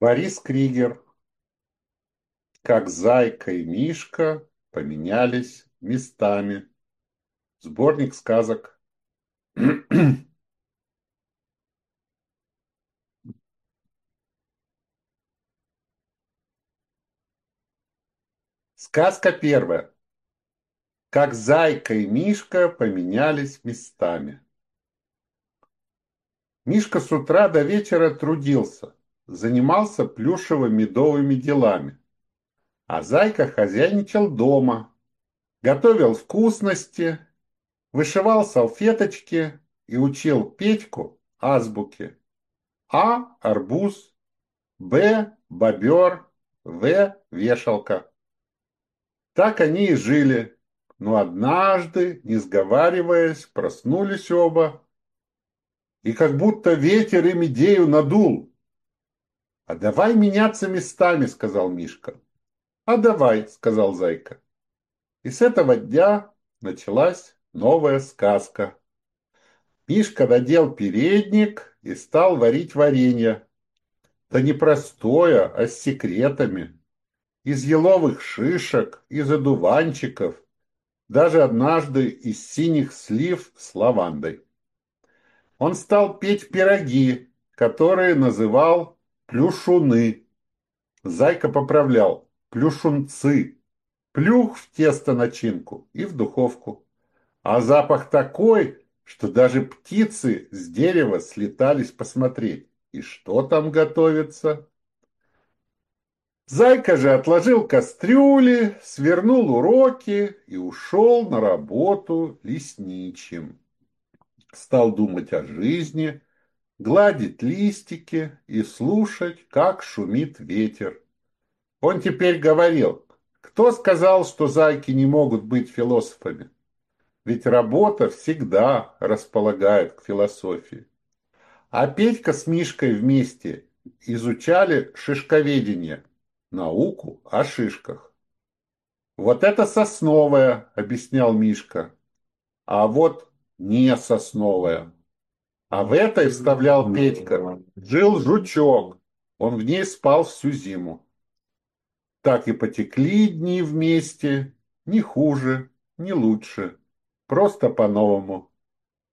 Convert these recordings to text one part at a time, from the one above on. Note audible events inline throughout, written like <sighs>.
Борис Кригер, как Зайка и Мишка поменялись местами. Сборник сказок. <clears throat> Сказка первая. Как Зайка и Мишка поменялись местами. Мишка с утра до вечера трудился, занимался плюшево-медовыми делами. А Зайка хозяйничал дома, готовил вкусности, вышивал салфеточки и учил Петьку азбуке. А – арбуз, Б – бобер, В – вешалка. Так они и жили, но однажды, не сговариваясь, проснулись оба и как будто ветер им идею надул. «А давай меняться местами», — сказал Мишка. «А давай», — сказал Зайка. И с этого дня началась новая сказка. Мишка надел передник и стал варить варенье. Да не простое, а с секретами. Из еловых шишек, из одуванчиков, даже однажды из синих слив с лавандой он стал петь пироги, которые называл плюшуны. Зайка поправлял плюшунцы. Плюх в тесто начинку и в духовку. А запах такой, что даже птицы с дерева слетались посмотреть, и что там готовится. Зайка же отложил кастрюли, свернул уроки и ушел на работу лесничим стал думать о жизни, гладить листики и слушать, как шумит ветер. Он теперь говорил, кто сказал, что зайки не могут быть философами? Ведь работа всегда располагает к философии. А Петька с Мишкой вместе изучали шишковедение, науку о шишках. «Вот это сосновая», — объяснял Мишка. «А вот не сосновая. А в этой, вставлял Петька, жил жучок. Он в ней спал всю зиму. Так и потекли дни вместе, не хуже, не лучше, просто по-новому.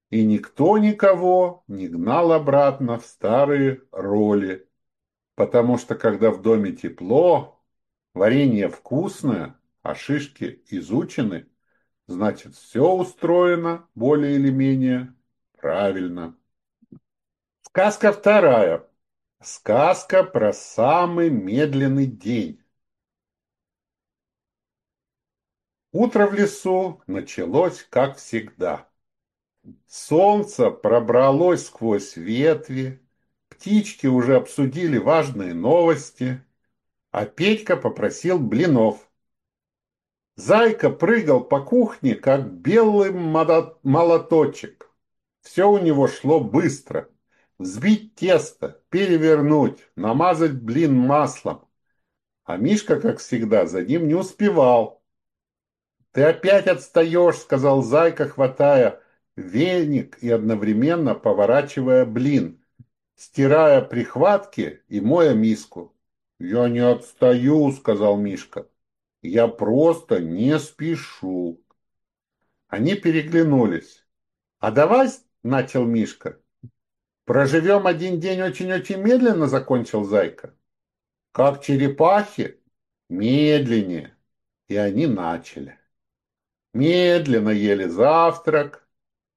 И никто никого не гнал обратно в старые роли, потому что когда в доме тепло, варенье вкусное, а шишки изучены, Значит, все устроено более или менее правильно. Сказка вторая. Сказка про самый медленный день. Утро в лесу началось, как всегда. Солнце пробралось сквозь ветви, птички уже обсудили важные новости, а Петька попросил блинов. Зайка прыгал по кухне, как белый молоточек. Все у него шло быстро. Взбить тесто, перевернуть, намазать блин маслом. А Мишка, как всегда, за ним не успевал. «Ты опять отстаешь», — сказал Зайка, хватая веник и одновременно поворачивая блин, стирая прихватки и моя миску. «Я не отстаю», — сказал Мишка. Я просто не спешу. Они переглянулись. А давай, начал Мишка. Проживем один день очень-очень медленно, закончил Зайка. Как черепахи? Медленнее. И они начали. Медленно ели завтрак,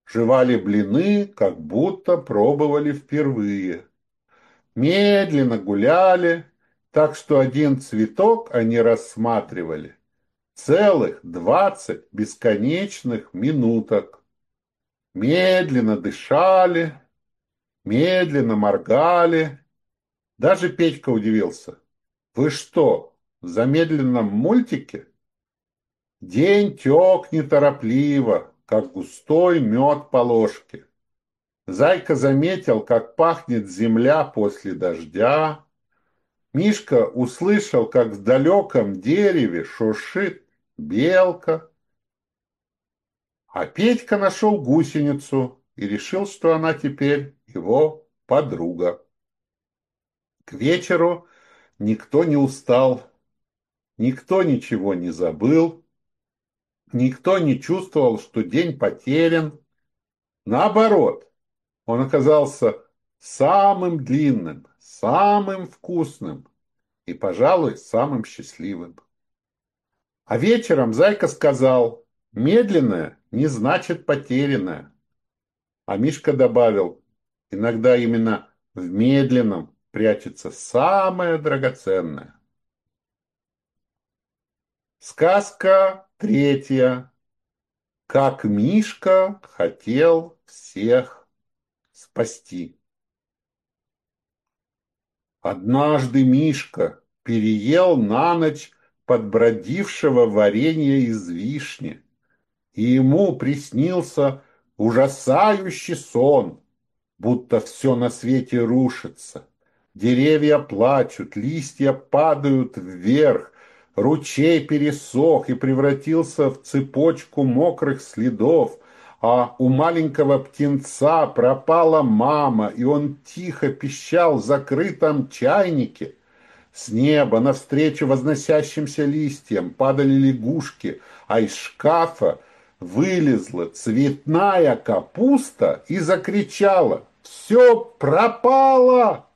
жевали блины, как будто пробовали впервые. Медленно гуляли, так что один цветок они рассматривали целых двадцать бесконечных минуток. Медленно дышали, медленно моргали. Даже Петька удивился. Вы что, в замедленном мультике? День тек неторопливо, как густой мед по ложке. Зайка заметил, как пахнет земля после дождя, Мишка услышал, как в далеком дереве шуршит белка. А Петька нашел гусеницу и решил, что она теперь его подруга. К вечеру никто не устал, никто ничего не забыл, никто не чувствовал, что день потерян. Наоборот, он оказался самым длинным, самым вкусным и, пожалуй, самым счастливым. А вечером Зайка сказал, медленное не значит потерянное. А Мишка добавил, иногда именно в медленном прячется самое драгоценное. Сказка третья. Как Мишка хотел всех спасти. Однажды Мишка переел на ночь подбродившего варенья из вишни, и ему приснился ужасающий сон, будто все на свете рушится. Деревья плачут, листья падают вверх, ручей пересох и превратился в цепочку мокрых следов, а у маленького птенца пропала мама, и он тихо пищал в закрытом чайнике. С неба навстречу возносящимся листьям падали лягушки, а из шкафа вылезла цветная капуста и закричала «Все пропало!»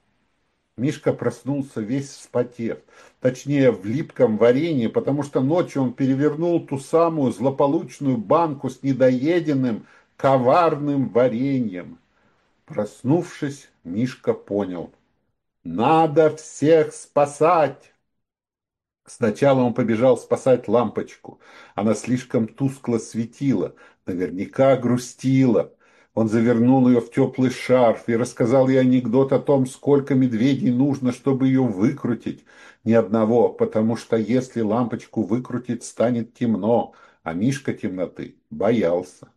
Мишка проснулся весь вспотев, точнее в липком варенье, потому что ночью он перевернул ту самую злополучную банку с недоеденным коварным вареньем. Проснувшись, Мишка понял – надо всех спасать! Сначала он побежал спасать лампочку. Она слишком тускло светила, наверняка грустила. Он завернул ее в теплый шарф и рассказал ей анекдот о том, сколько медведей нужно, чтобы ее выкрутить. Ни одного, потому что если лампочку выкрутить, станет темно, а Мишка темноты боялся.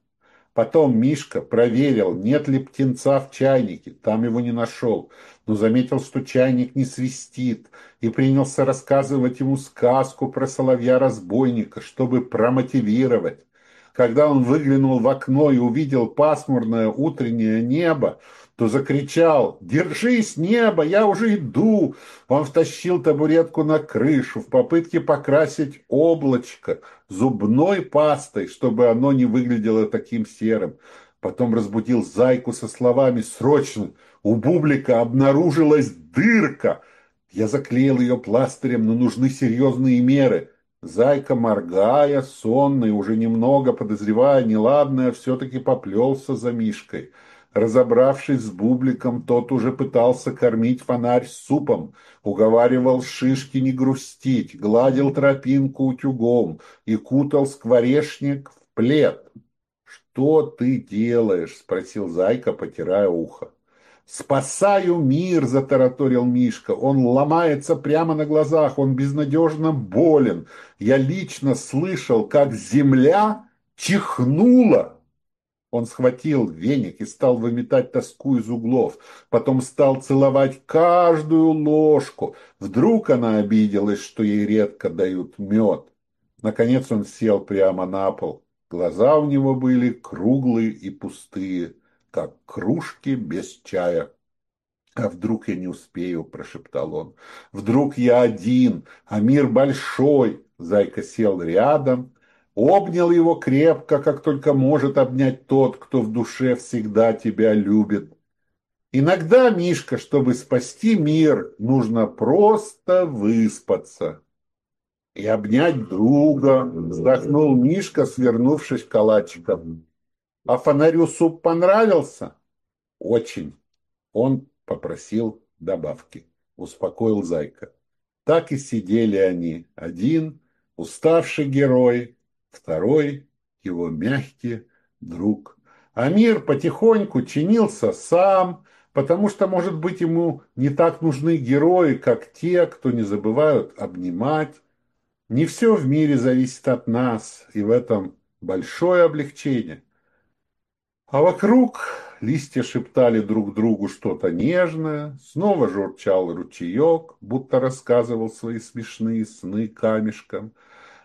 Потом Мишка проверил, нет ли птенца в чайнике, там его не нашел, но заметил, что чайник не свистит, и принялся рассказывать ему сказку про соловья-разбойника, чтобы промотивировать. Когда он выглянул в окно и увидел пасмурное утреннее небо, то закричал «Держись, небо, я уже иду!» Он втащил табуретку на крышу в попытке покрасить облачко зубной пастой, чтобы оно не выглядело таким серым. Потом разбудил зайку со словами «Срочно! У бублика обнаружилась дырка!» Я заклеил ее пластырем, но нужны серьезные меры. Зайка, моргая, сонный, уже немного подозревая неладное, все-таки поплелся за Мишкой. Разобравшись с бубликом, тот уже пытался кормить фонарь супом, уговаривал шишки не грустить, гладил тропинку утюгом и кутал скворечник в плед. «Что ты делаешь?» – спросил Зайка, потирая ухо. «Спасаю мир!» – затараторил Мишка. «Он ломается прямо на глазах, он безнадежно болен. Я лично слышал, как земля чихнула!» Он схватил веник и стал выметать тоску из углов. Потом стал целовать каждую ложку. Вдруг она обиделась, что ей редко дают мед. Наконец он сел прямо на пол. Глаза у него были круглые и пустые как кружки без чая. «А вдруг я не успею?» – прошептал он. «Вдруг я один, а мир большой!» Зайка сел рядом, обнял его крепко, как только может обнять тот, кто в душе всегда тебя любит. Иногда, Мишка, чтобы спасти мир, нужно просто выспаться. И обнять друга, вздохнул Мишка, свернувшись калачиком. А фонарю суп понравился? Очень. Он попросил добавки. Успокоил Зайка. Так и сидели они. Один уставший герой, второй его мягкий друг. А мир потихоньку чинился сам, потому что, может быть, ему не так нужны герои, как те, кто не забывают обнимать. Не все в мире зависит от нас, и в этом большое облегчение. А вокруг листья шептали друг другу что-то нежное, снова журчал ручеек, будто рассказывал свои смешные сны камешком,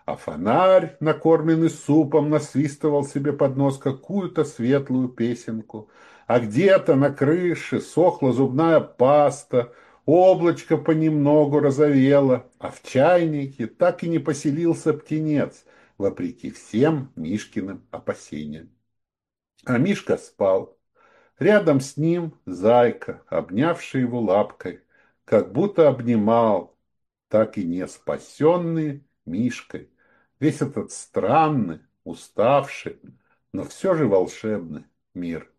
а фонарь, накормленный супом, насвистывал себе под нос какую-то светлую песенку, а где-то на крыше сохла зубная паста, Облачко понемногу розовело, а в чайнике так и не поселился птенец, вопреки всем Мишкиным опасениям. А Мишка спал. Рядом с ним зайка, обнявший его лапкой, как будто обнимал, так и не спасенный Мишкой, весь этот странный, уставший, но все же волшебный мир.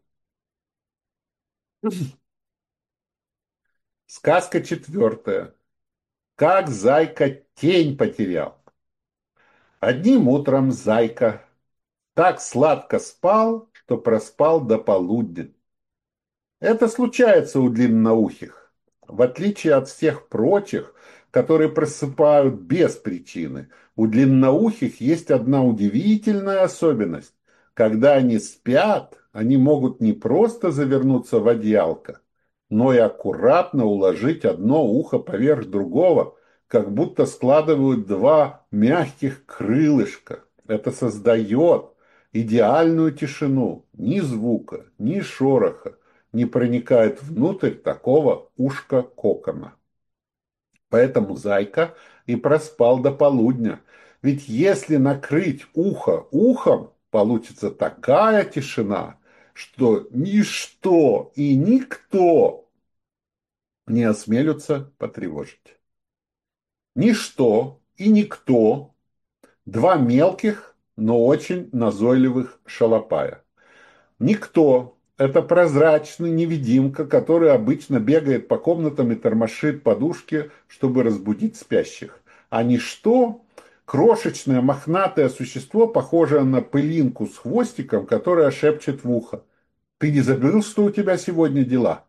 Сказка четвертая. Как зайка тень потерял. Одним утром зайка так сладко спал, что проспал до полудня. Это случается у длинноухих. В отличие от всех прочих, которые просыпают без причины, у длинноухих есть одна удивительная особенность. Когда они спят, они могут не просто завернуться в одеялко, но и аккуратно уложить одно ухо поверх другого, как будто складывают два мягких крылышка. Это создает идеальную тишину, ни звука, ни шороха не проникает внутрь такого ушка кокона. Поэтому зайка и проспал до полудня. Ведь если накрыть ухо ухом, получится такая тишина, что ничто и никто не осмелятся потревожить. Ничто и никто, два мелких, но очень назойливых шалопая. Никто – это прозрачный невидимка, который обычно бегает по комнатам и тормошит подушки, чтобы разбудить спящих. А ничто – крошечное мохнатое существо, похожее на пылинку с хвостиком, которое шепчет в ухо. «Ты не забыл, что у тебя сегодня дела?»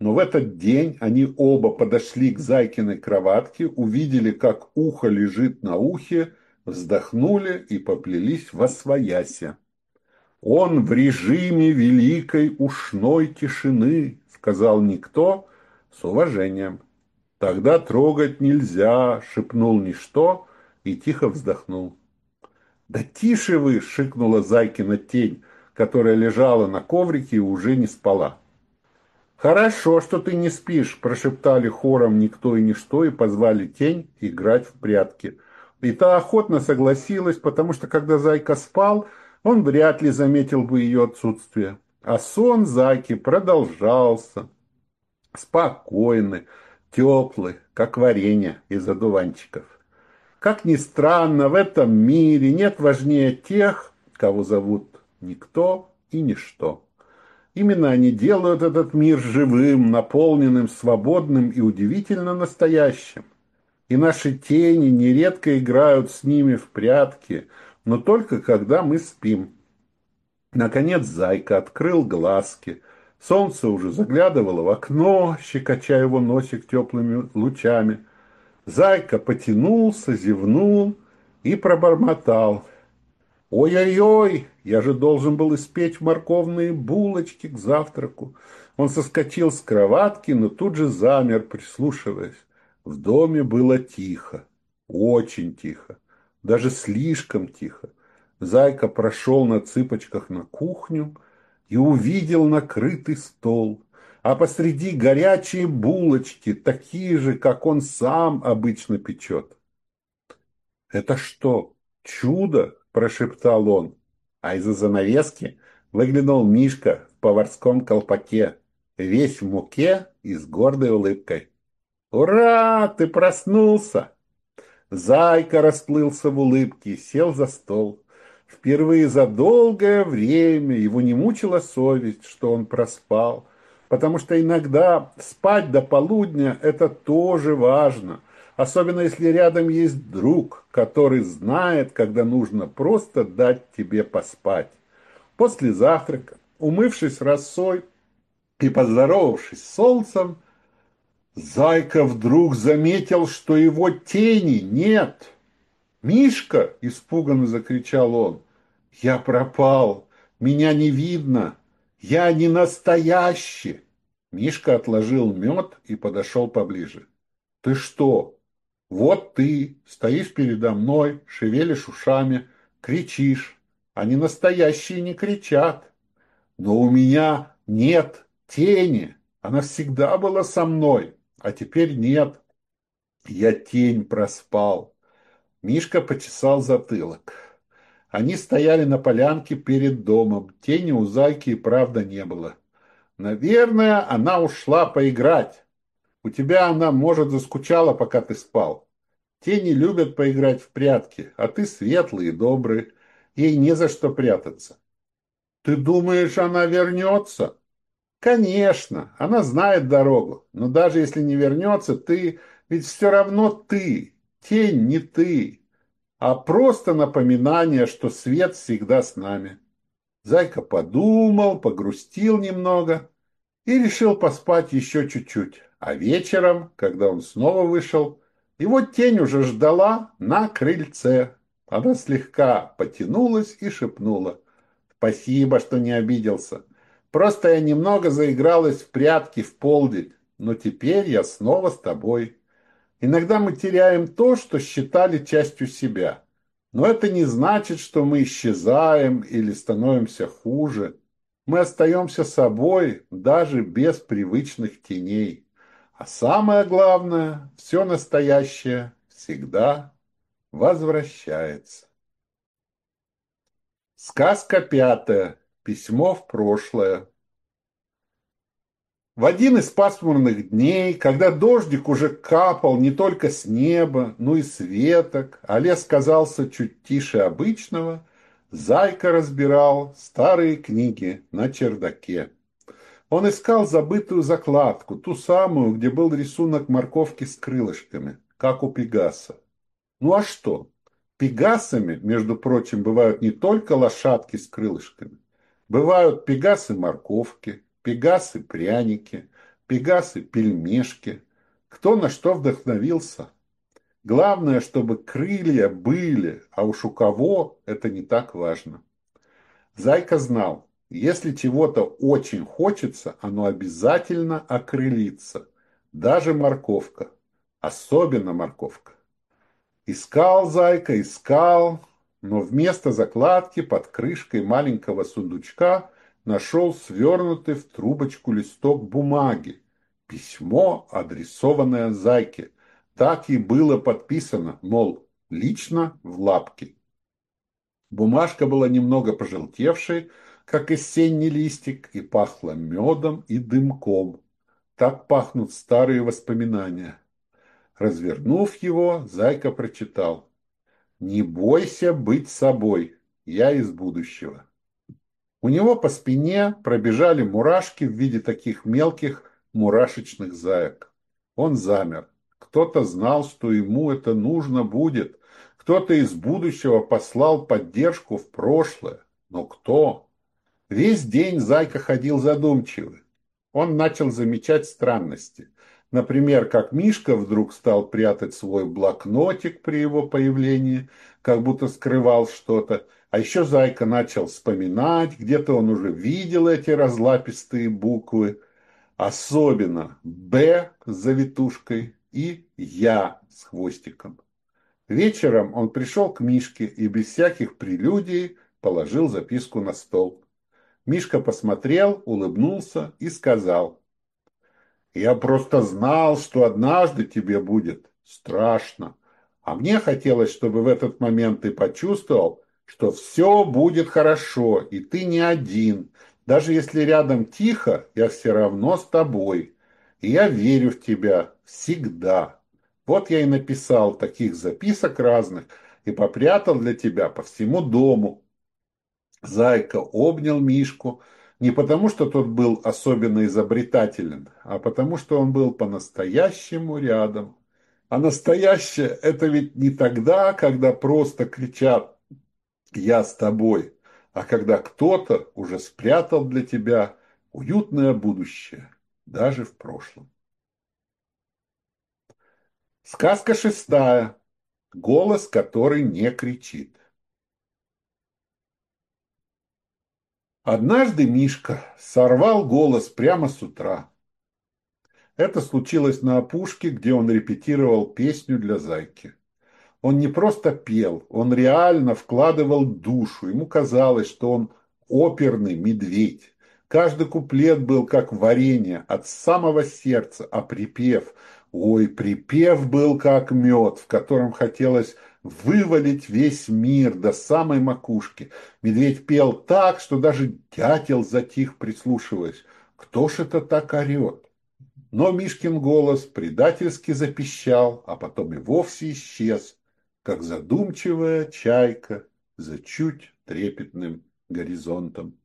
Но в этот день они оба подошли к Зайкиной кроватке, увидели, как ухо лежит на ухе, вздохнули и поплелись во свояся. «Он в режиме великой ушной тишины», — сказал никто с уважением. «Тогда трогать нельзя», — шепнул ничто и тихо вздохнул. «Да тише вы!» — шикнула Зайкина тень, которая лежала на коврике и уже не спала. «Хорошо, что ты не спишь», – прошептали хором никто и ничто и позвали тень играть в прятки. И та охотно согласилась, потому что когда Зайка спал, он вряд ли заметил бы ее отсутствие. А сон Зайки продолжался. Спокойный, теплый, как варенье из одуванчиков. Как ни странно, в этом мире нет важнее тех, кого зовут никто и ничто. Именно они делают этот мир живым, наполненным, свободным и удивительно настоящим. И наши тени нередко играют с ними в прятки, но только когда мы спим. Наконец зайка открыл глазки. Солнце уже заглядывало в окно, щекоча его носик теплыми лучами. Зайка потянулся, зевнул и пробормотал – Ой-ой-ой, я же должен был испечь морковные булочки к завтраку. Он соскочил с кроватки, но тут же замер, прислушиваясь. В доме было тихо, очень тихо, даже слишком тихо. Зайка прошел на цыпочках на кухню и увидел накрытый стол, а посреди горячие булочки, такие же, как он сам обычно печет. «Это что, чудо?» прошептал он. А из-за занавески выглянул Мишка в поварском колпаке, весь в муке и с гордой улыбкой. «Ура! Ты проснулся!» Зайка расплылся в улыбке сел за стол. Впервые за долгое время его не мучила совесть, что он проспал, потому что иногда спать до полудня – это тоже важно – особенно если рядом есть друг, который знает, когда нужно просто дать тебе поспать. После завтрака, умывшись росой и поздоровавшись с солнцем, Зайка вдруг заметил, что его тени нет. «Мишка!» – испуганно закричал он. «Я пропал! Меня не видно! Я не настоящий!» Мишка отложил мед и подошел поближе. «Ты что, вот ты стоишь передо мной, шевелишь ушами, кричишь. Они настоящие не кричат. Но у меня нет тени. Она всегда была со мной. А теперь нет. Я тень проспал. Мишка почесал затылок. Они стояли на полянке перед домом. Тени у зайки и правда не было. Наверное, она ушла поиграть. У тебя она, может, заскучала, пока ты спал. Тени любят поиграть в прятки, а ты светлый и добрый. Ей не за что прятаться. Ты думаешь, она вернется? Конечно, она знает дорогу, но даже если не вернется, ты, ведь все равно ты, тень не ты, а просто напоминание, что свет всегда с нами. Зайка подумал, погрустил немного и решил поспать еще чуть-чуть. А вечером, когда он снова вышел, его тень уже ждала на крыльце. Она слегка потянулась и шепнула. «Спасибо, что не обиделся. Просто я немного заигралась в прятки в полдень, но теперь я снова с тобой. Иногда мы теряем то, что считали частью себя. Но это не значит, что мы исчезаем или становимся хуже. Мы остаемся собой даже без привычных теней. А самое главное, все настоящее всегда возвращается. Сказка пятая. Письмо в прошлое. В один из пасмурных дней, когда дождик уже капал не только с неба, но и с веток, а лес казался чуть тише обычного, Зайка разбирал старые книги на чердаке. Он искал забытую закладку, ту самую, где был рисунок морковки с крылышками, как у Пегаса. Ну а что? Пегасами, между прочим, бывают не только лошадки с крылышками. Бывают пегасы-морковки, пегасы-пряники, пегасы-пельмешки. Кто на что вдохновился. Главное, чтобы крылья были, а уж у кого это не так важно. Зайка знал, если чего-то очень хочется, оно обязательно окрылится. Даже морковка. Особенно морковка. Искал Зайка, искал, но вместо закладки под крышкой маленького сундучка нашел свернутый в трубочку листок бумаги. Письмо, адресованное Зайке. Так и было подписано, мол, лично в лапке. Бумажка была немного пожелтевшей, как осенний листик, и пахла медом и дымком. Так пахнут старые воспоминания. Развернув его, Зайка прочитал. Не бойся быть собой, я из будущего. У него по спине пробежали мурашки в виде таких мелких мурашечных заек. Он замер. Кто-то знал, что ему это нужно будет. Кто-то из будущего послал поддержку в прошлое. Но кто? Весь день Зайка ходил задумчивый. Он начал замечать странности. Например, как Мишка вдруг стал прятать свой блокнотик при его появлении, как будто скрывал что-то. А еще Зайка начал вспоминать, где-то он уже видел эти разлапистые буквы. Особенно «Б» с завитушкой и «Я» с хвостиком. Вечером он пришел к Мишке и без всяких прелюдий положил записку на стол. Мишка посмотрел, улыбнулся и сказал – я просто знал, что однажды тебе будет страшно. А мне хотелось, чтобы в этот момент ты почувствовал, что все будет хорошо, и ты не один. Даже если рядом тихо, я все равно с тобой. И я верю в тебя всегда. Вот я и написал таких записок разных и попрятал для тебя по всему дому. Зайка обнял Мишку, не потому, что тот был особенно изобретателен, а потому, что он был по-настоящему рядом. А настоящее – это ведь не тогда, когда просто кричат «я с тобой», а когда кто-то уже спрятал для тебя уютное будущее, даже в прошлом. Сказка шестая. Голос, который не кричит. Однажды Мишка сорвал голос прямо с утра. Это случилось на опушке, где он репетировал песню для зайки. Он не просто пел, он реально вкладывал душу. Ему казалось, что он оперный медведь. Каждый куплет был как варенье от самого сердца, а припев, ой, припев был как мед, в котором хотелось вывалить весь мир до самой макушки. Медведь пел так, что даже дятел затих, прислушиваясь. Кто ж это так орет? Но Мишкин голос предательски запищал, а потом и вовсе исчез, как задумчивая чайка за чуть трепетным горизонтом.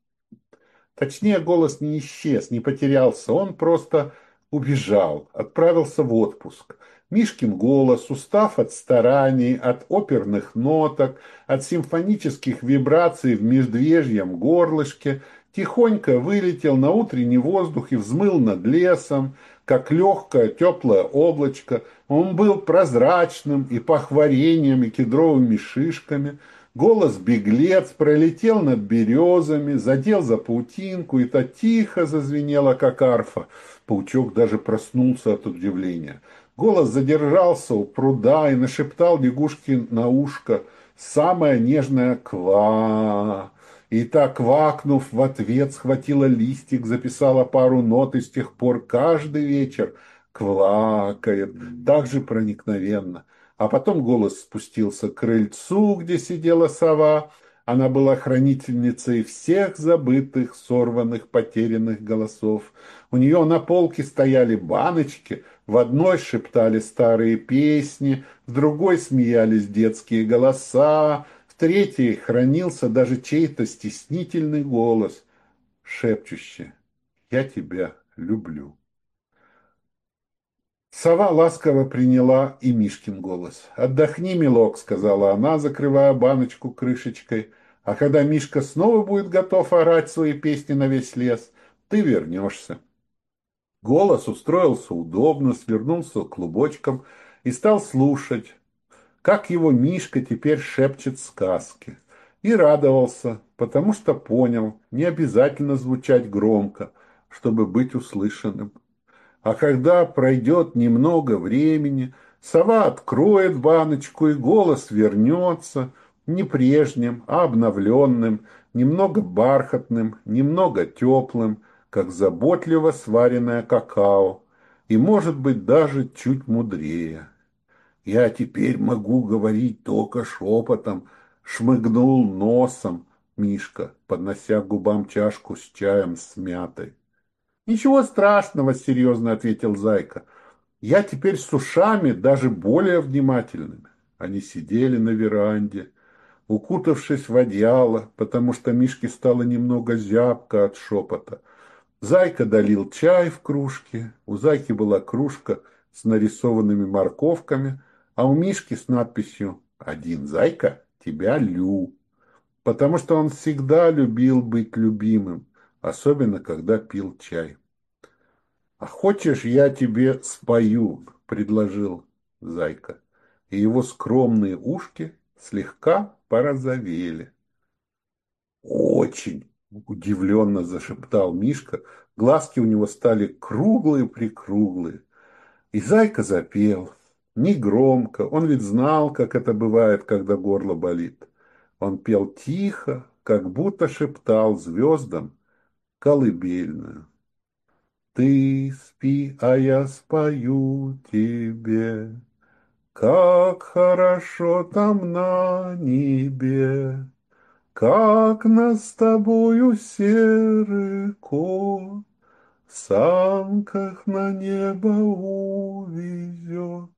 Точнее, голос не исчез, не потерялся, он просто убежал, отправился в отпуск. Мишкин голос, устав от стараний, от оперных ноток, от симфонических вибраций в междвежьем горлышке, тихонько вылетел на утренний воздух и взмыл над лесом, как легкое теплое облачко. Он был прозрачным и пах вареньем и кедровыми шишками. Голос беглец пролетел над березами, задел за паутинку, и то тихо зазвенело, как арфа. Паучок даже проснулся от удивления. Голос задержался у пруда и нашептал лягушке на ушко самое нежное «ква». И так, квакнув в ответ, схватила листик, записала пару нот и с тех пор каждый вечер квакает, так же проникновенно. А потом голос спустился к крыльцу, где сидела сова. Она была хранительницей всех забытых, сорванных, потерянных голосов. У нее на полке стояли баночки, в одной шептали старые песни, в другой смеялись детские голоса, в третьей хранился даже чей-то стеснительный голос, шепчущий «Я тебя люблю». Сова ласково приняла и Мишкин голос. «Отдохни, милок», — сказала она, закрывая баночку крышечкой. «А когда Мишка снова будет готов орать свои песни на весь лес, ты вернешься». Голос устроился удобно, свернулся клубочком и стал слушать, как его Мишка теперь шепчет сказки. И радовался, потому что понял, не обязательно звучать громко, чтобы быть услышанным. А когда пройдет немного времени, сова откроет баночку, и голос вернется не прежним, а обновленным, немного бархатным, немного теплым, как заботливо сваренное какао, и, может быть, даже чуть мудрее. Я теперь могу говорить только шепотом, шмыгнул носом Мишка, поднося к губам чашку с чаем с мятой. Ничего страшного, серьезно ответил Зайка. Я теперь с ушами даже более внимательными. Они сидели на веранде, укутавшись в одеяло, потому что Мишке стало немного зябко от шепота. Зайка долил чай в кружке, у Зайки была кружка с нарисованными морковками – а у Мишки с надписью «Один зайка, тебя лю». Потому что он всегда любил быть любимым, особенно когда пил чай. «А хочешь, я тебе спою?» – предложил зайка. И его скромные ушки слегка порозовели. «Очень!» – удивленно зашептал Мишка. Глазки у него стали круглые-прикруглые. И зайка запел – не громко, он ведь знал, как это бывает, когда горло болит. Он пел тихо, как будто шептал звездам колыбельную. Ты спи, а я спою тебе, Как хорошо там на небе, Как нас с тобою серый кот В санках на небо увезет.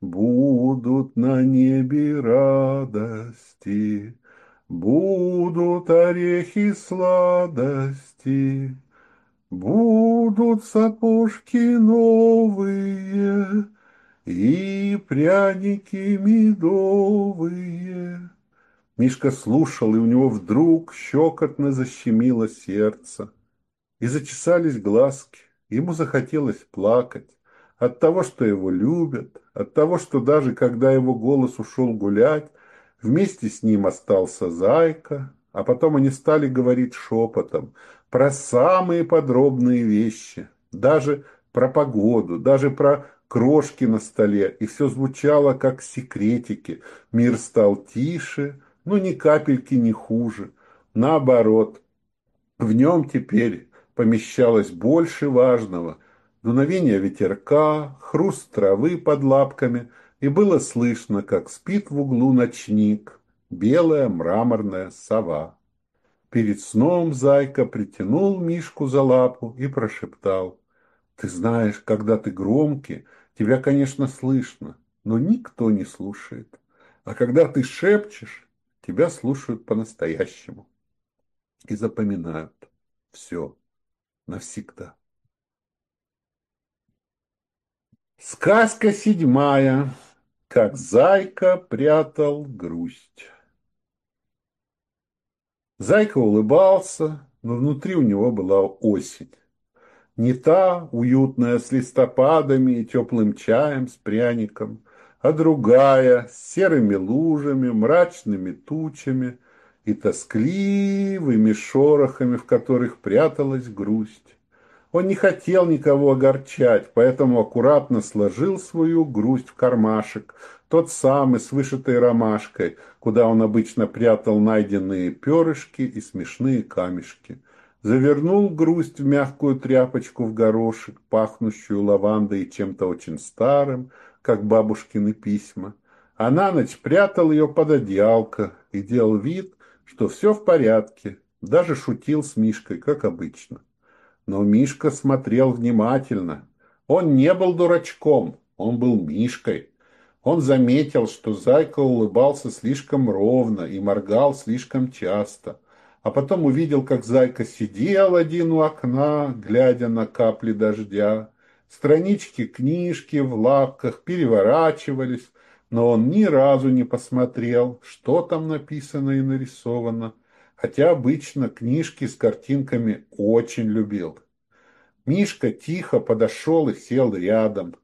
Будут на небе радости, Будут орехи сладости, Будут сапожки новые И пряники медовые. Мишка слушал, и у него вдруг щекотно защемило сердце. И зачесались глазки. Ему захотелось плакать от того, что его любят, от того, что даже когда его голос ушел гулять, вместе с ним остался зайка, а потом они стали говорить шепотом про самые подробные вещи, даже про погоду, даже про крошки на столе, и все звучало как секретики. Мир стал тише, но ни капельки не хуже. Наоборот, В нем теперь помещалось больше важного. Дуновение ветерка, хруст травы под лапками, и было слышно, как спит в углу ночник, белая мраморная сова. Перед сном зайка притянул Мишку за лапу и прошептал. «Ты знаешь, когда ты громкий, тебя, конечно, слышно, но никто не слушает. А когда ты шепчешь, тебя слушают по-настоящему и запоминают все навсегда. Сказка седьмая. Как зайка прятал грусть. Зайка улыбался, но внутри у него была осень. Не та, уютная, с листопадами и теплым чаем с пряником, а другая, с серыми лужами, мрачными тучами и тоскливыми шорохами, в которых пряталась грусть. Он не хотел никого огорчать, поэтому аккуратно сложил свою грусть в кармашек, тот самый с вышитой ромашкой, куда он обычно прятал найденные перышки и смешные камешки. Завернул грусть в мягкую тряпочку в горошек, пахнущую лавандой и чем-то очень старым, как бабушкины письма. А на ночь прятал ее под одеялко и делал вид, что все в порядке, даже шутил с Мишкой, как обычно. Но Мишка смотрел внимательно. Он не был дурачком, он был Мишкой. Он заметил, что Зайка улыбался слишком ровно и моргал слишком часто. А потом увидел, как Зайка сидел один у окна, глядя на капли дождя. Странички книжки в лапках переворачивались, но он ни разу не посмотрел, что там написано и нарисовано хотя обычно книжки с картинками очень любил. Мишка тихо подошел и сел рядом.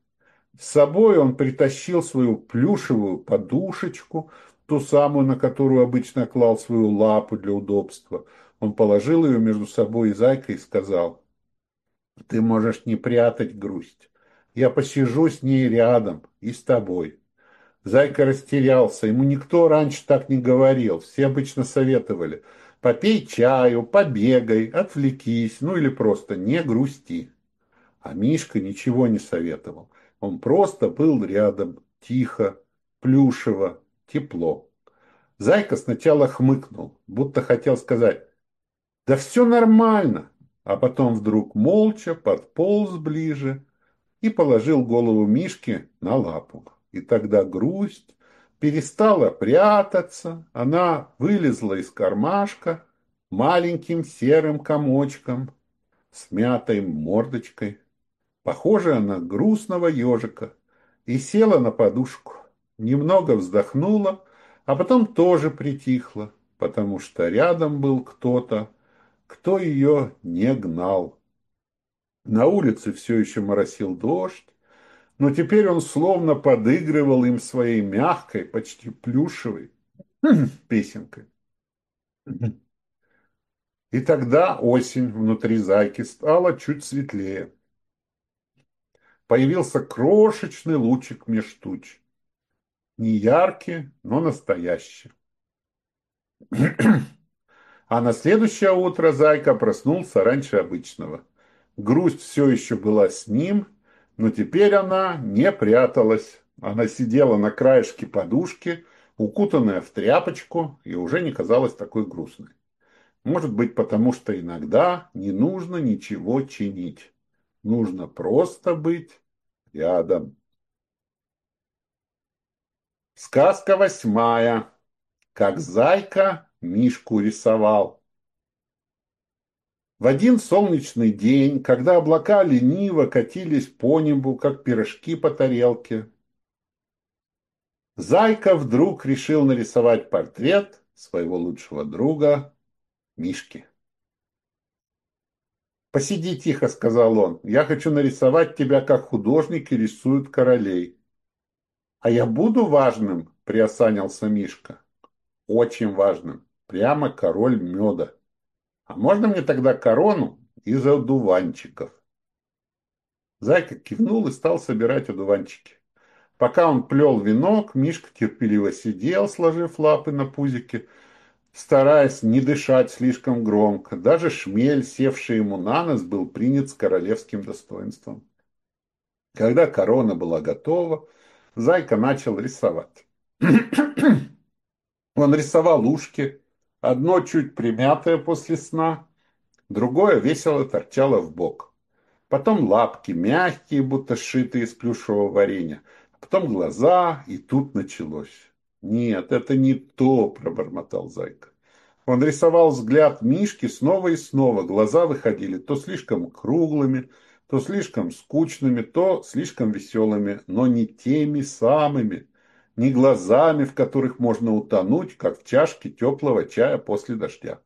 С собой он притащил свою плюшевую подушечку, ту самую, на которую обычно клал свою лапу для удобства. Он положил ее между собой и зайкой и сказал, «Ты можешь не прятать грусть. Я посижу с ней рядом и с тобой». Зайка растерялся, ему никто раньше так не говорил, все обычно советовали – Попей чаю, побегай, отвлекись, ну или просто не грусти. А Мишка ничего не советовал. Он просто был рядом, тихо, плюшево, тепло. Зайка сначала хмыкнул, будто хотел сказать «Да все нормально», а потом вдруг молча подполз ближе и положил голову Мишки на лапу. И тогда грусть перестала прятаться, она вылезла из кармашка маленьким серым комочком с мятой мордочкой, похожая на грустного ежика, и села на подушку, немного вздохнула, а потом тоже притихла, потому что рядом был кто-то, кто ее не гнал. На улице все еще моросил дождь, но теперь он словно подыгрывал им своей мягкой, почти плюшевой <clears throat> песенкой. И тогда осень внутри зайки стала чуть светлее. Появился крошечный лучик меж туч. Не яркий, но настоящий. <clears throat> А на следующее утро зайка проснулся раньше обычного. Грусть все еще была с ним – но теперь она не пряталась. Она сидела на краешке подушки, укутанная в тряпочку, и уже не казалась такой грустной. Может быть, потому что иногда не нужно ничего чинить. Нужно просто быть рядом. Сказка восьмая. Как зайка Мишку рисовал. В один солнечный день, когда облака лениво катились по небу, как пирожки по тарелке, Зайка вдруг решил нарисовать портрет своего лучшего друга Мишки. «Посиди тихо», — сказал он, — «я хочу нарисовать тебя, как художники рисуют королей». «А я буду важным?» — приосанился Мишка. «Очень важным. Прямо король меда». А можно мне тогда корону из одуванчиков? Зайка кивнул и стал собирать одуванчики. Пока он плел венок, Мишка терпеливо сидел, сложив лапы на пузике, стараясь не дышать слишком громко. Даже шмель, севший ему на нос, был принят с королевским достоинством. Когда корона была готова, Зайка начал рисовать. <clears throat> Он рисовал ушки, одно чуть примятое после сна, другое весело торчало в бок. Потом лапки, мягкие, будто сшитые из плюшевого варенья. Потом глаза, и тут началось. «Нет, это не то», – пробормотал Зайка. Он рисовал взгляд Мишки снова и снова. Глаза выходили то слишком круглыми, то слишком скучными, то слишком веселыми, но не теми самыми, не глазами, в которых можно утонуть, как в чашке теплого чая после дождя.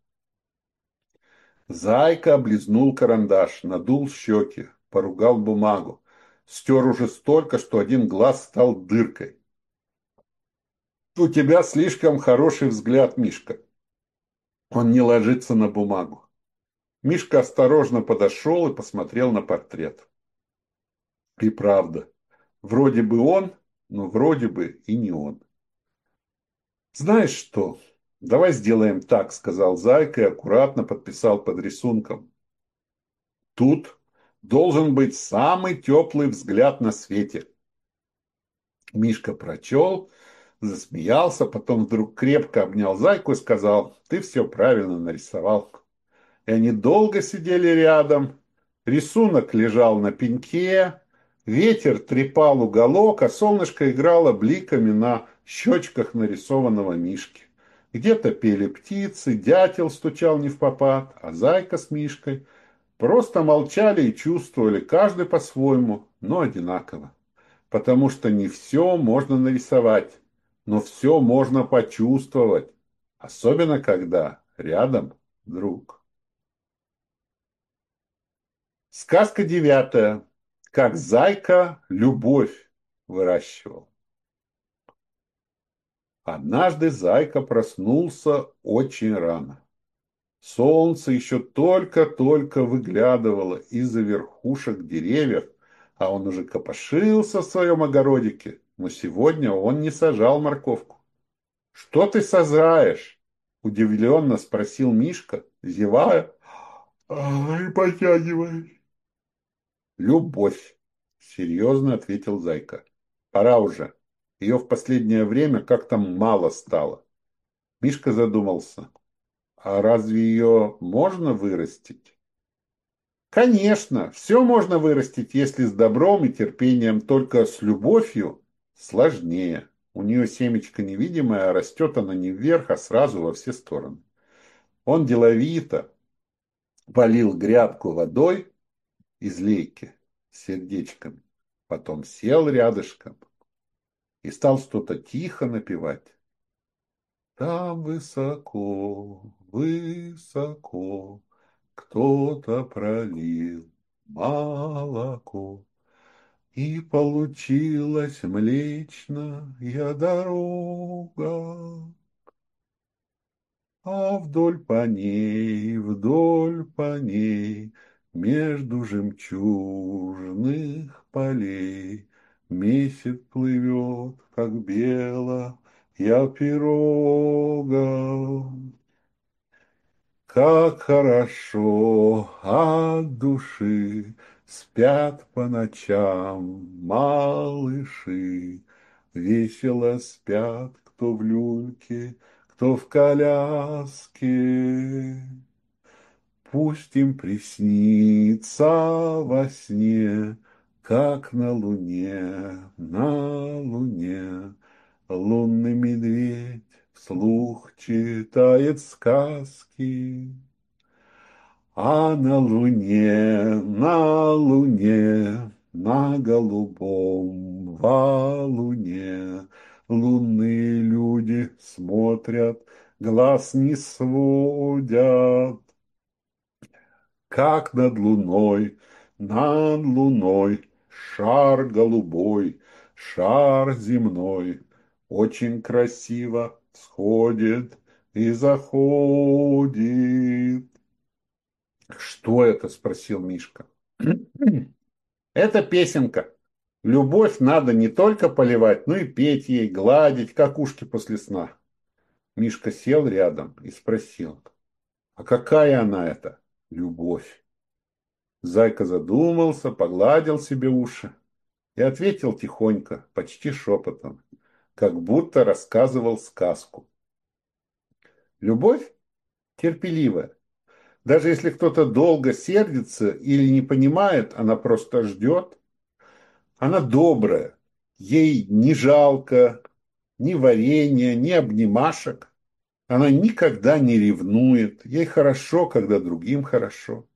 Зайка облизнул карандаш, надул щеки, поругал бумагу. Стер уже столько, что один глаз стал дыркой. «У тебя слишком хороший взгляд, Мишка. Он не ложится на бумагу». Мишка осторожно подошел и посмотрел на портрет. И правда, вроде бы он, но вроде бы и не он. «Знаешь что, давай сделаем так», — сказал Зайка и аккуратно подписал под рисунком. «Тут должен быть самый теплый взгляд на свете». Мишка прочел, засмеялся, потом вдруг крепко обнял Зайку и сказал, «Ты все правильно нарисовал». И они долго сидели рядом, рисунок лежал на пеньке, ветер трепал уголок, а солнышко играло бликами на щечках нарисованного Мишки. Где-то пели птицы, дятел стучал не в попад, а зайка с Мишкой просто молчали и чувствовали, каждый по-своему, но одинаково. Потому что не все можно нарисовать, но все можно почувствовать, особенно когда рядом друг. Сказка девятая. Как зайка любовь выращивал. Однажды зайка проснулся очень рано. Солнце еще только-только выглядывало из-за верхушек деревьев, а он уже копошился в своем огородике, но сегодня он не сажал морковку. «Что ты сажаешь?» – удивленно спросил Мишка, зевая и потягиваясь. «Любовь», – серьезно ответил Зайка. «Пора уже. Ее в последнее время как-то мало стало». Мишка задумался. «А разве ее можно вырастить?» «Конечно, все можно вырастить, если с добром и терпением, только с любовью сложнее. У нее семечко невидимое, а растет она не вверх, а сразу во все стороны». Он деловито полил грядку водой, из лейки с сердечком. Потом сел рядышком и стал что-то тихо напевать. Там высоко, высоко кто-то пролил молоко. И получилась млечная дорога. А вдоль по ней, вдоль по ней между жемчужных полей Месяц плывет, как белая пирога. Как хорошо от души Спят по ночам малыши, Весело спят, кто в люльке, кто в коляске. Пусть им приснится во сне, как на луне, на луне, Лунный медведь вслух читает сказки. А на луне, на луне, на голубом валуне Лунные люди смотрят, глаз не сводят как над луной, над луной, шар голубой, шар земной, очень красиво сходит и заходит. Что это? спросил Мишка. <clears throat> Это песенка. Любовь надо не только поливать, но и петь ей, гладить, как ушки после сна. Мишка сел рядом и спросил, а какая она эта любовь? Зайка задумался, погладил себе уши и ответил тихонько, почти шепотом, как будто рассказывал сказку. Любовь терпеливая. Даже если кто-то долго сердится или не понимает, она просто ждет. Она добрая, ей не жалко ни варенья, ни обнимашек. Она никогда не ревнует, ей хорошо, когда другим хорошо.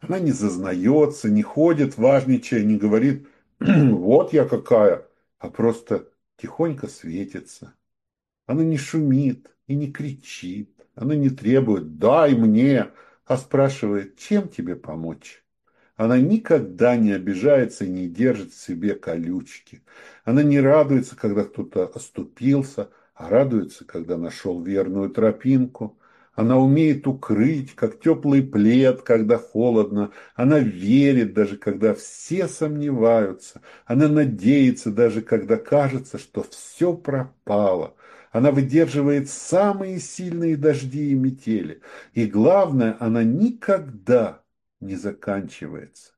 Она не зазнается, не ходит, важничая, не говорит «вот я какая», а просто тихонько светится. Она не шумит и не кричит, она не требует «дай мне», а спрашивает «чем тебе помочь?». Она никогда не обижается и не держит в себе колючки. Она не радуется, когда кто-то оступился, радуется, когда нашел верную тропинку. Она умеет укрыть, как теплый плед, когда холодно. Она верит, даже когда все сомневаются. Она надеется, даже когда кажется, что все пропало. Она выдерживает самые сильные дожди и метели. И главное, она никогда не заканчивается.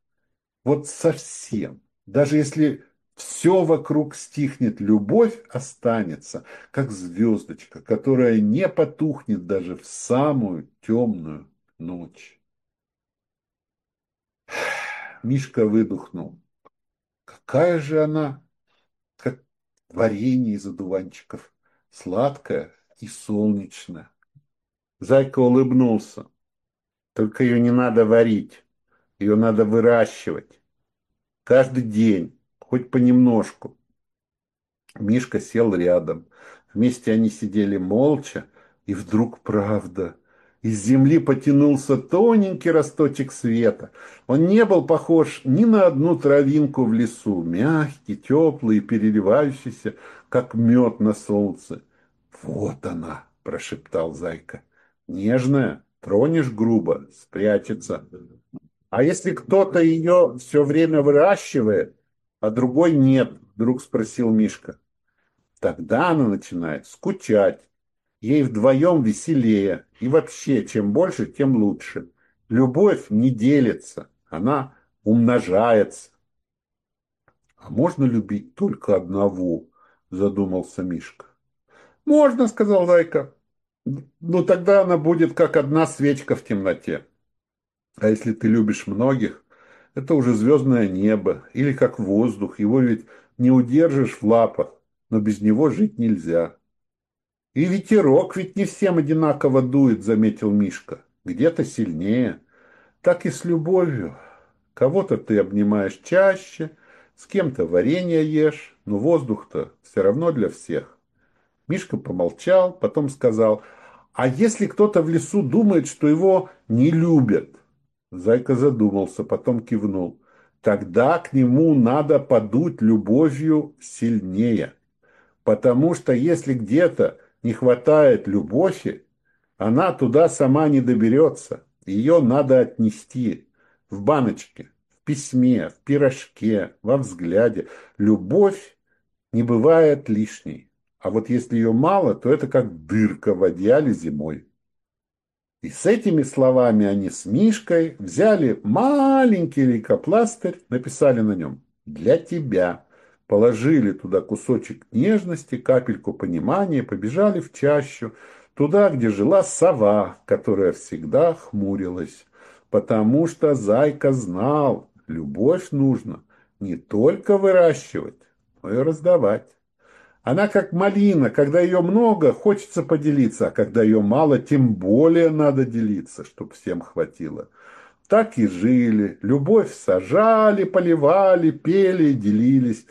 Вот совсем. Даже если все вокруг стихнет, любовь останется, как звездочка, которая не потухнет даже в самую темную ночь. <sighs> Мишка выдохнул. Какая же она, как варенье из одуванчиков, сладкая и солнечная. Зайка улыбнулся. Только ее не надо варить, ее надо выращивать. Каждый день, хоть понемножку. Мишка сел рядом. Вместе они сидели молча, и вдруг правда. Из земли потянулся тоненький росточек света. Он не был похож ни на одну травинку в лесу, мягкий, теплый и переливающийся, как мед на солнце. «Вот она!» – прошептал Зайка. «Нежная, тронешь грубо, спрячется. А если кто-то ее все время выращивает, а другой нет, вдруг спросил Мишка. Тогда она начинает скучать. Ей вдвоем веселее. И вообще, чем больше, тем лучше. Любовь не делится, она умножается. А можно любить только одного, задумался Мишка. Можно, сказал Зайка. Ну тогда она будет как одна свечка в темноте. А если ты любишь многих, это уже звездное небо, или как воздух, его ведь не удержишь в лапах, но без него жить нельзя. И ветерок ведь не всем одинаково дует, заметил Мишка, где-то сильнее. Так и с любовью. Кого-то ты обнимаешь чаще, с кем-то варенье ешь, но воздух-то все равно для всех. Мишка помолчал, потом сказал, а если кто-то в лесу думает, что его не любят? Зайка задумался, потом кивнул. Тогда к нему надо подуть любовью сильнее. Потому что если где-то не хватает любови, она туда сама не доберется. Ее надо отнести в баночке, в письме, в пирожке, во взгляде. Любовь не бывает лишней. А вот если ее мало, то это как дырка в одеяле зимой. И с этими словами они с Мишкой взяли маленький лейкопластырь, написали на нем «Для тебя». Положили туда кусочек нежности, капельку понимания, побежали в чащу, туда, где жила сова, которая всегда хмурилась. Потому что Зайка знал, любовь нужно не только выращивать, но и раздавать. Она как малина, когда ее много, хочется поделиться, а когда ее мало, тем более надо делиться, чтобы всем хватило. Так и жили, любовь сажали, поливали, пели, делились.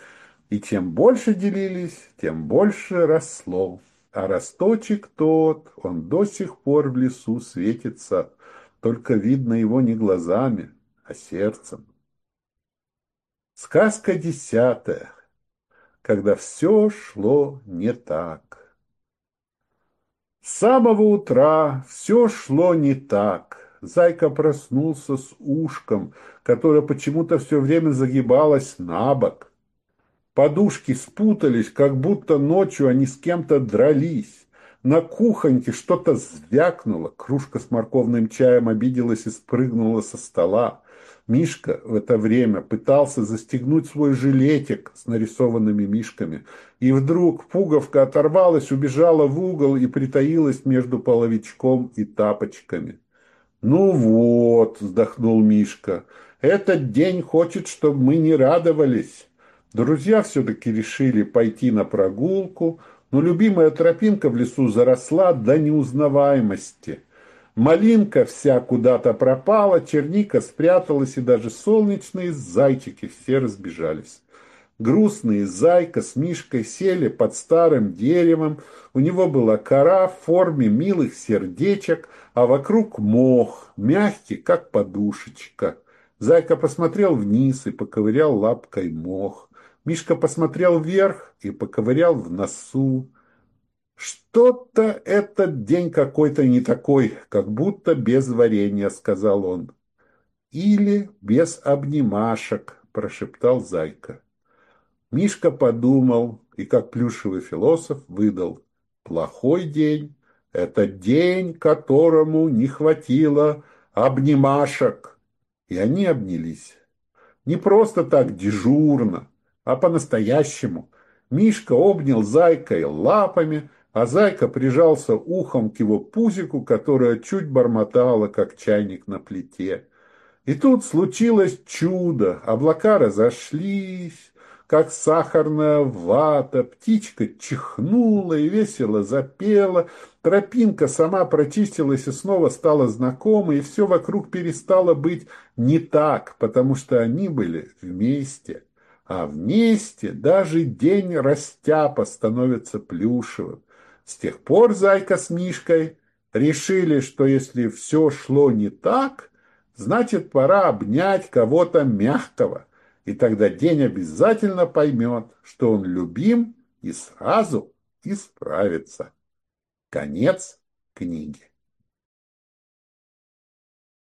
И чем больше делились, тем больше росло. А росточек тот, он до сих пор в лесу светится, только видно его не глазами, а сердцем. Сказка десятая когда все шло не так. С самого утра все шло не так. Зайка проснулся с ушком, которое почему-то все время загибалось на бок. Подушки спутались, как будто ночью они с кем-то дрались. На кухоньке что-то звякнуло, кружка с морковным чаем обиделась и спрыгнула со стола. Мишка в это время пытался застегнуть свой жилетик с нарисованными мишками, и вдруг пуговка оторвалась, убежала в угол и притаилась между половичком и тапочками. «Ну вот», — вздохнул Мишка, — «этот день хочет, чтобы мы не радовались». Друзья все-таки решили пойти на прогулку, но любимая тропинка в лесу заросла до неузнаваемости. Малинка вся куда-то пропала, черника спряталась, и даже солнечные зайчики все разбежались. Грустные зайка с Мишкой сели под старым деревом, у него была кора в форме милых сердечек, а вокруг мох, мягкий, как подушечка. Зайка посмотрел вниз и поковырял лапкой мох. Мишка посмотрел вверх и поковырял в носу. «Что-то этот день какой-то не такой, как будто без варенья», — сказал он. «Или без обнимашек», — прошептал Зайка. Мишка подумал и, как плюшевый философ, выдал. «Плохой день — это день, которому не хватило обнимашек». И они обнялись. Не просто так дежурно, а по-настоящему. Мишка обнял зайкой лапами, а зайка прижался ухом к его пузику, которое чуть бормотало, как чайник на плите. И тут случилось чудо. Облака разошлись, как сахарная вата. Птичка чихнула и весело запела. Тропинка сама прочистилась и снова стала знакомой, и все вокруг перестало быть не так, потому что они были вместе. А вместе даже день растяпа становится плюшевым. С тех пор Зайка с Мишкой решили, что если все шло не так, значит, пора обнять кого-то мягкого, и тогда день обязательно поймет, что он любим и сразу исправится. Конец книги.